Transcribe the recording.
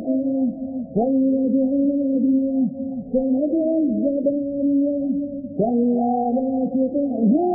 خاطئة فليدع ناديه سندع الزبانية كلا لا تطعه